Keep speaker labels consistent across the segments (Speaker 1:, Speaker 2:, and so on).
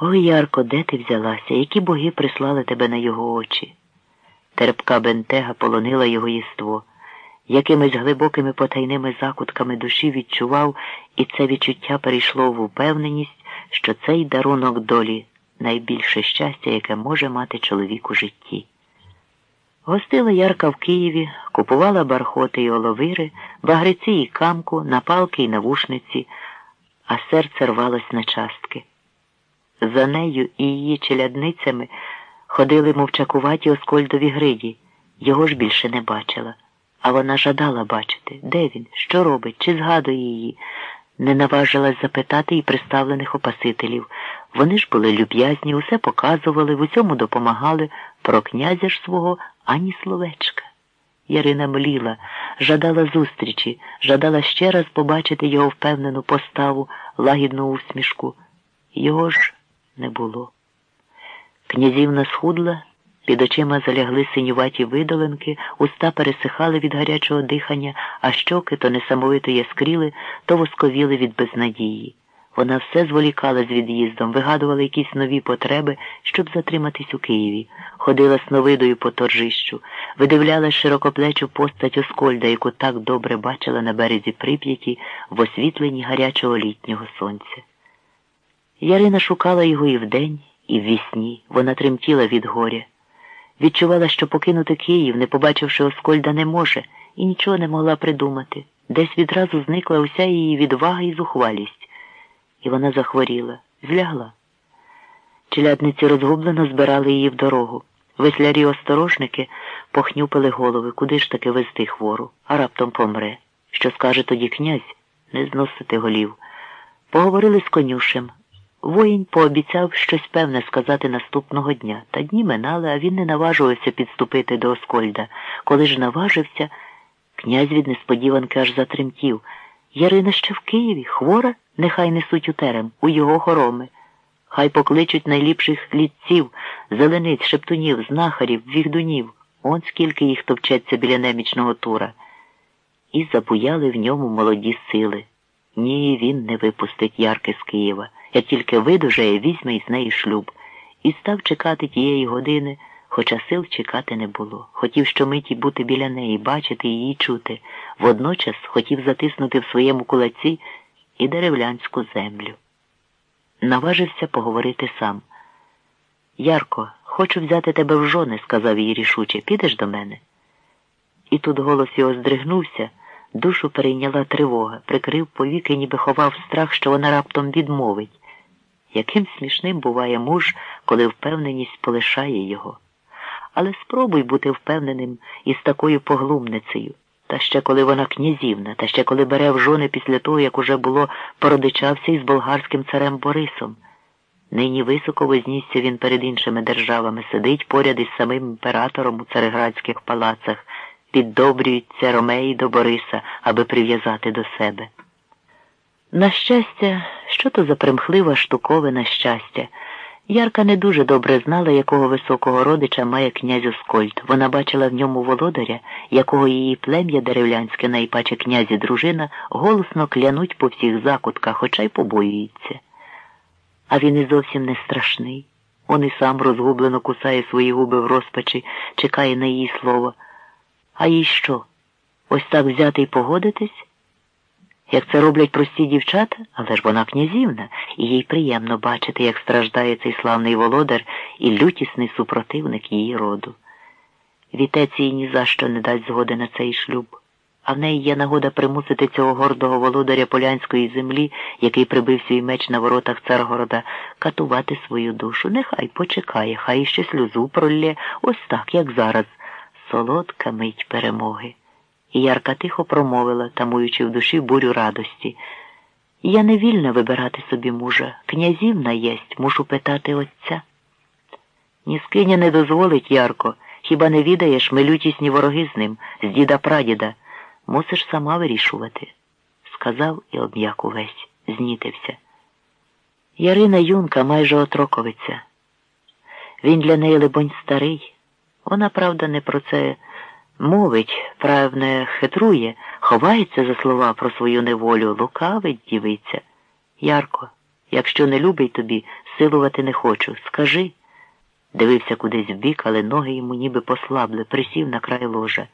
Speaker 1: Ой, Ярко, де ти взялася? Які боги прислали тебе на його очі? Терпка бентега полонила його єство. Якимись глибокими потайними закутками душі відчував, і це відчуття перейшло в упевненість, що цей дарунок долі найбільше щастя, яке може мати чоловік у житті. Гостила Ярка в Києві, купувала бархоти й оловири, багриці і камку, напалки й навушниці, а серце рвалось на частки. За нею і її челядницями ходили мовчакуваті оскольдові гриді, його ж більше не бачила. А вона жадала бачити, де він, що робить, чи згадує її. Не наважилась запитати і приставлених опасителів. Вони ж були люб'язні, усе показували, в усьому допомагали, про князя ж свого ані словечка. Ярина мліла, жадала зустрічі, жадала ще раз побачити його впевнену поставу, лагідну усмішку. Його ж не було. Князівна схудла, під очима залягли синюваті видоленки, уста пересихали від гарячого дихання, а щоки то несамовито яскріли, то восковіли від безнадії. Вона все зволікала з від'їздом, вигадувала якісь нові потреби, щоб затриматись у Києві, ходила сновидою по торжищу, видивляла широкоплечу постать Оскольда, яку так добре бачила на березі прип'яті в освітленні гарячого літнього сонця. Ярина шукала його і вдень, і ввісні. Вона тремтіла від горя. Відчувала, що покинути Київ, не побачивши Оскольда, не може, і нічого не могла придумати. Десь відразу зникла уся її відвага і зухвалість. І вона захворіла, злягла. Челядниці розгублено збирали її в дорогу. Веслярі-осторожники похнюпили голови, куди ж таки везти хвору, а раптом помре. Що скаже тоді князь, не зносити голів. Поговорили з конюшем. Воїн пообіцяв щось певне сказати наступного дня, та дні минали, а він не наважувався підступити до Оскольда. Коли ж наважився, князь від несподіванки аж затремтів. Ярина ще в Києві, хвора, нехай несуть у терем, у його хороми. Хай покличуть найліпших літців, зелениць, шептунів, знахарів, вігдунів. Он скільки їх товчеться біля немічного тура. І забуяли в ньому молоді сили. Ні, він не випустить Ярки з Києва. Як тільки видужає, візьме із неї шлюб. І став чекати тієї години, хоча сил чекати не було. Хотів щомиті бути біля неї, бачити її чути. Водночас хотів затиснути в своєму кулаці і деревлянську землю. Наважився поговорити сам. Ярко, хочу взяти тебе в жони, сказав їй рішуче, підеш до мене. І тут голос його здригнувся. Душу перейняла тривога, прикрив повіки, ніби ховав страх, що вона раптом відмовить. Яким смішним буває муж, коли впевненість полишає його. Але спробуй бути впевненим із такою поглумницею, та ще коли вона князівна, та ще коли бере в жони після того, як уже було породичався із болгарським царем Борисом. Нині високо вознісся він перед іншими державами, сидить поряд із самим імператором у цареградських палацах піддобрюються Ромеї до Бориса, аби прив'язати до себе. На щастя, що то за примхливе штукове щастя. Ярка не дуже добре знала, якого високого родича має князь Оскольд. Вона бачила в ньому володаря, якого її плем'я деревлянське, найпаче князі дружина, голосно клянуть по всіх закутках, хоча й побоюється. А він і зовсім не страшний. Он і сам розгублено кусає свої губи в розпачі, чекає на її слово. А їй що? Ось так взяти і погодитись? Як це роблять прості дівчата, але ж вона князівна, і їй приємно бачити, як страждає цей славний володар і лютісний супротивник її роду. Вітець їй ні за що не дасть згоди на цей шлюб, а в неї є нагода примусити цього гордого володаря полянської землі, який прибив свій меч на воротах Царгорода, катувати свою душу. Нехай почекає, хай ще сльозу пролє, ось так, як зараз солодка мить перемоги. І Ярка тихо промовила, тамуючи в душі бурю радості. Я не вільна вибирати собі мужа. Князівна єсть, мушу питати отця. Ніскиня не дозволить, Ярко, хіба не відаєш, ми лютісні вороги з ним, з діда прадіда. Мусиш сама вирішувати, сказав і об'як увесь, знітився. Ярина юнка майже отроковиця. Він для неї, либонь, старий. Вона, правда, не про це мовить, правне хитрує, ховається за слова про свою неволю, лукавить дівиця. Ярко, якщо не любить тобі, силувати не хочу. Скажи. Дивився кудись вбік, але ноги йому ніби послабли, присів на край ложа.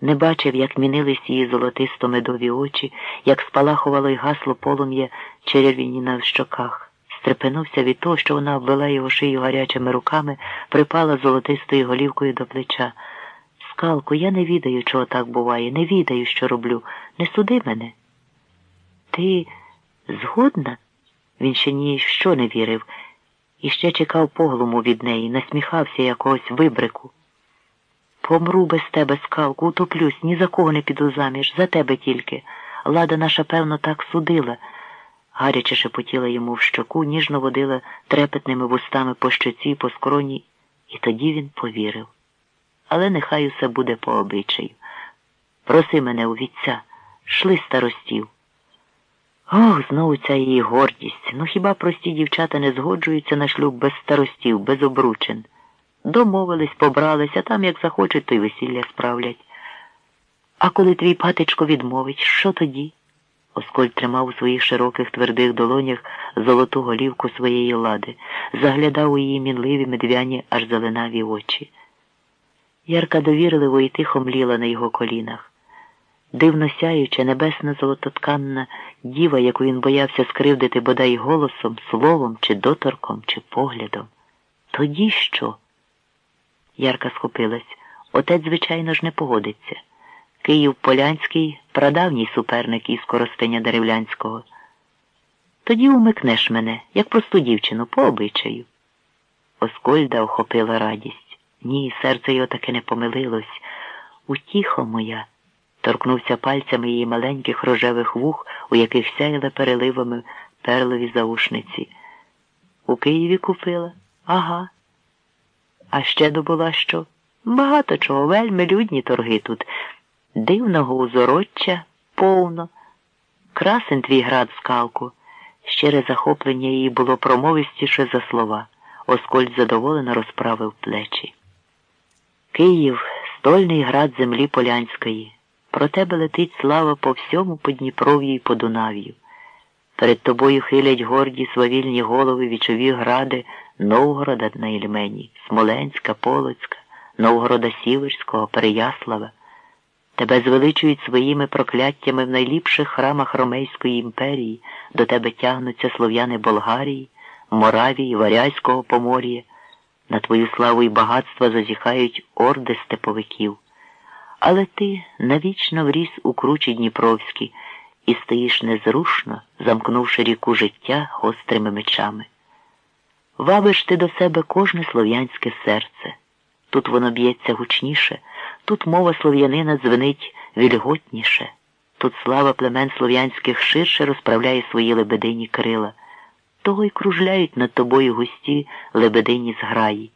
Speaker 1: Не бачив, як мінились її золотисто медові очі, як спалахувало й гасло полум'я червіні на щоках. Стрепенувся від того, що вона обвела його шию гарячими руками, припала золотистою голівкою до плеча. Скалку, я не відаю, чого так буває, не відаю, що роблю. Не суди мене. Ти згодна? Він ще ні що не вірив і ще чекав поглуму від неї, насміхався якогось вибрику. Помру без тебе, скалку, утоплюсь, ні за кого не піду заміж, за тебе тільки. Лада наша, певно, так судила. Гаряче шепотіла йому в щоку, ніжно водила трепетними вустами по щоці, по скроні, і тоді він повірив. Але нехай усе буде по обичаю. Проси мене у вітця, шли старостів. Ох, знову ця її гордість. Ну хіба прості дівчата не згоджуються на шлюб без старостів, без обручин? Домовились, побралися, там, як захочуть, то й весілля справлять. А коли твій патечко відмовить, що тоді? Осколь тримав у своїх широких твердих долонях золоту голівку своєї лади, заглядав у її мінливі медвяні аж зеленаві очі. Ярка довірливо і тихо мліла на його колінах. Дивно сяюча, небесна золототканна діва, яку він боявся скривдити бодай голосом, словом, чи доторком, чи поглядом. Тоді що? Ярка схопилась. Отець, звичайно ж, не погодиться. Київ Полянський прадавній суперник із Коростеня Деревлянського. Тоді умикнеш мене, як просту дівчину, по обичаю. Оскольда охопила радість. Ні, серце його таки не помилилось. Утіхо моя торкнувся пальцями її маленьких рожевих вух, у яких сяяли переливами перлові заушниці. У Києві купила? Ага. А ще добула що? Багато чого, вельми людні торги тут. Дивного узороччя, повно. Красен твій град скалку. Щире захоплення її було промовистіше за слова. Оскольд задоволено розправив плечі. Київ стольний град землі Полянської. Про тебе летить слава по всьому Подніпров'ю і по Дунав'ю. Перед тобою хилять горді свавільні голови вічові гради Новгорода на Ільмені, Смоленська, Полоцька, Новгорода Сіверського, Переяслава. Тебе звеличують своїми прокляттями в найліпших храмах Ромейської імперії, до тебе тягнуться слов'яни Болгарії, Моравії, Варязького Помор'я. На твою славу і багатство зазіхають орди степовиків. Але ти навічно вріс у кручі Дніпровські і стоїш незрушно, замкнувши ріку життя гострими мечами. Вабиш ти до себе кожне слов'янське серце. Тут воно б'ється гучніше, тут мова слов'янина звенить вільготніше, тут слава племен слов'янських ширше розправляє свої лебедині крила, того й кружляють над тобою густі лебедині зграї.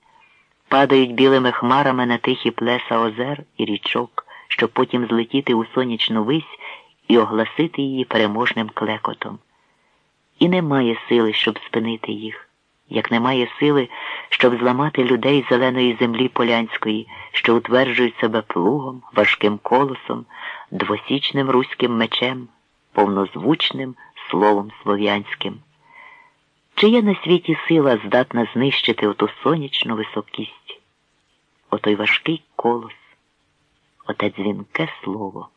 Speaker 1: Падають білими хмарами на тихі плеса озер і річок, щоб потім злетіти у сонячну вись і огласити її переможним клекотом. І немає сили, щоб спинити їх, як немає сили, щоб зламати людей зеленої землі полянської, що утверджують себе плугом, важким колосом, двосічним руським мечем, повнозвучним словом слов'янським. Чи є на світі сила здатна знищити оту сонячну високість, отой важкий колос, оте дзвінке слово?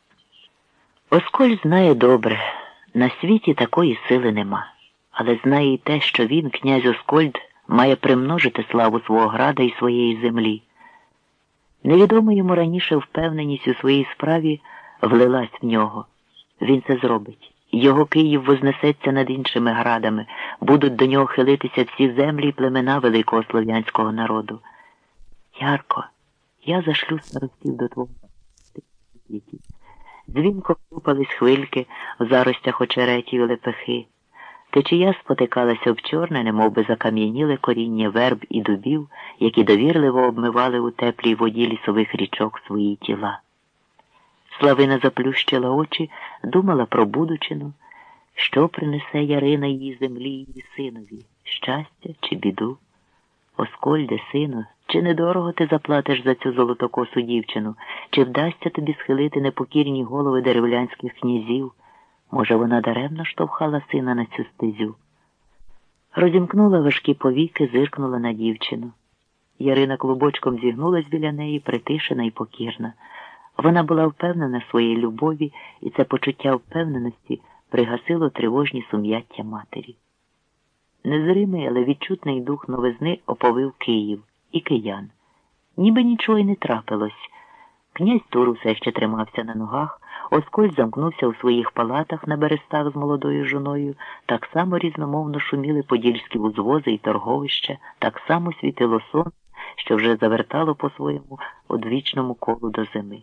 Speaker 1: Осколь знає добре, на світі такої сили нема, але знає й те, що він, князь Оскольд, має примножити славу свого града і своєї землі. Невідомо йому раніше впевненість у своїй справі влилась в нього. Він це зробить. Його Київ вознесеться над іншими градами, будуть до нього хилитися всі землі і племена великого слов'янського народу. Ярко, я зашлю старостів до твого. Дзвінко купались хвильки в заростях очеретів лепехи. Течія спотикалася об чорне, немов би закам'яніли коріння верб і дубів, які довірливо обмивали у теплій воді лісових річок свої тіла. Славина заплющила очі, думала про будучину, що принесе Ярина її землі її синові, щастя чи біду. Оскольде, сину, чи недорого ти заплатиш за цю золотокосу дівчину, чи вдасться тобі схилити непокірні голови деревлянських князів? Може, вона даремно штовхала сина на цю стезю? Розімкнула важкі повіки, зиркнула на дівчину. Ярина клубочком зігнулась біля неї, притишена і покірна. Вона була впевнена в своїй любові, і це почуття впевненості пригасило тривожні сум'яття матері. Незримий, але відчутний дух новизни оповив Київ і киян. Ніби нічого й не трапилось. Князь Тур усе ще тримався на ногах, Осколь замкнувся у своїх палатах на берестах з молодою жоною, так само різномовно шуміли подільські узвози і торговища, так само світило сон, що вже завертало по своєму одвічному колу до зими.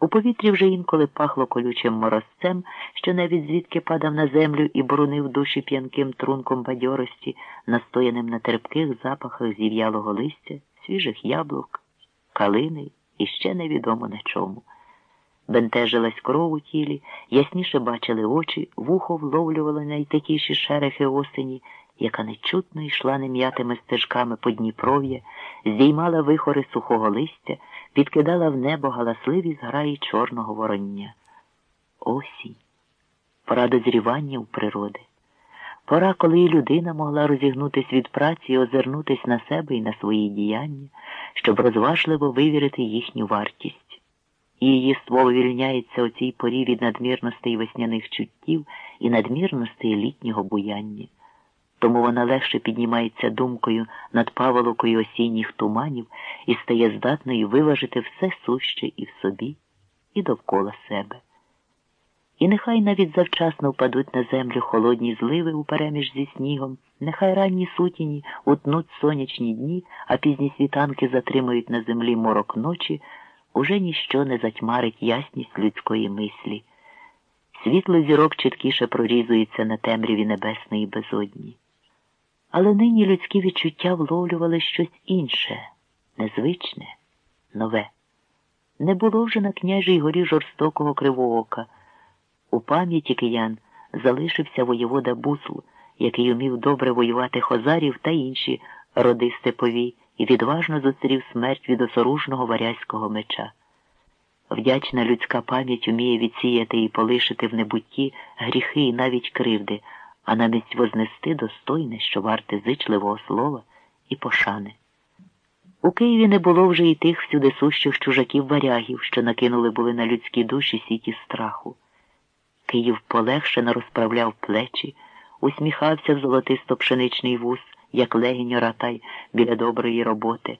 Speaker 1: У повітрі вже інколи пахло колючим морозцем, що навіть звідки падав на землю і боронив душі п'янким трунком бадьорості, настояним на терпких запахах зів'ялого листя, свіжих яблук, калини і ще невідомо на чому. Бентежилась кров у тілі, ясніше бачили очі, вухо вловлювало найтихіші шерехи осені, яка нечутно йшла нем'ятими стежками по Дніпров'я, здіймала вихори сухого листя, підкидала в небо галасливі зграї чорного вороння. Осінь, пора дозрівання у природи. Пора, коли і людина могла розігнутись від праці і озирнутись на себе і на свої діяння, щоб розважливо вивірити їхню вартість і її ствол вільняється у цій порі від надмірностей весняних чуттів і надмірностей літнього буяння. Тому вона легше піднімається думкою над паволокою осінніх туманів і стає здатною виважити все суще і в собі, і довкола себе. І нехай навіть завчасно впадуть на землю холодні зливи упереміж зі снігом, нехай ранні сутіні утнуть сонячні дні, а пізні світанки затримують на землі морок ночі уже ніщо не затьмарить ясність людської мислі. Світло зірок чіткіше прорізується на темряві небесної безодні. Але нині людські відчуття вловлювали щось інше, незвичне, нове. Не було вже на княжій горі жорстокого кривоока. У пам'яті киян залишився воєвода Бусл, який умів добре воювати хозарів та інші роди степові і відважно зустрів смерть від осоружного варязького меча. Вдячна людська пам'ять уміє відсіяти і полишити в небутті гріхи і навіть кривди, а намість вознести достойне, що варте зичливого слова і пошани. У Києві не було вже і тих всюди сущих чужаків варягів, що накинули були на людські душі сіті страху. Київ полегшено розправляв плечі, усміхався в золотисто пшеничний вуз як легінь ратай біля доброї роботи.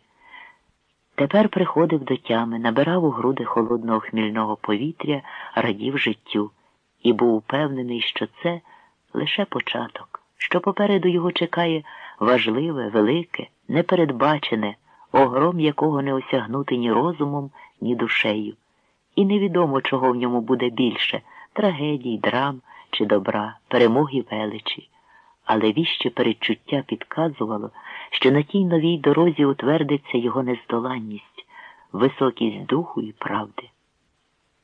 Speaker 1: Тепер приходив до тями, набирав у груди холодного хмільного повітря, радів життю і був упевнений, що це лише початок, що попереду його чекає важливе, велике, непередбачене, огром якого не осягнути ні розумом, ні душею. І невідомо, чого в ньому буде більше трагедій, драм чи добра, перемоги величі але віще передчуття підказувало, що на тій новій дорозі утвердиться його нездоланність, високість духу і правди.